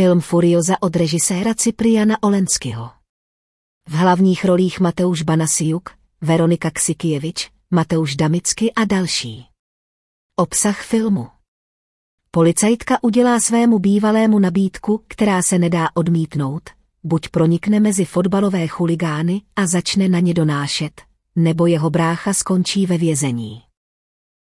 Film Furioza od režiséra Cypriana Olenskyho. V hlavních rolích Mateusz Banasiuk, Veronika Ksikievič, Mateusz Damicky a další. Obsah filmu Policajtka udělá svému bývalému nabídku, která se nedá odmítnout, buď pronikne mezi fotbalové chuligány a začne na ně donášet, nebo jeho brácha skončí ve vězení.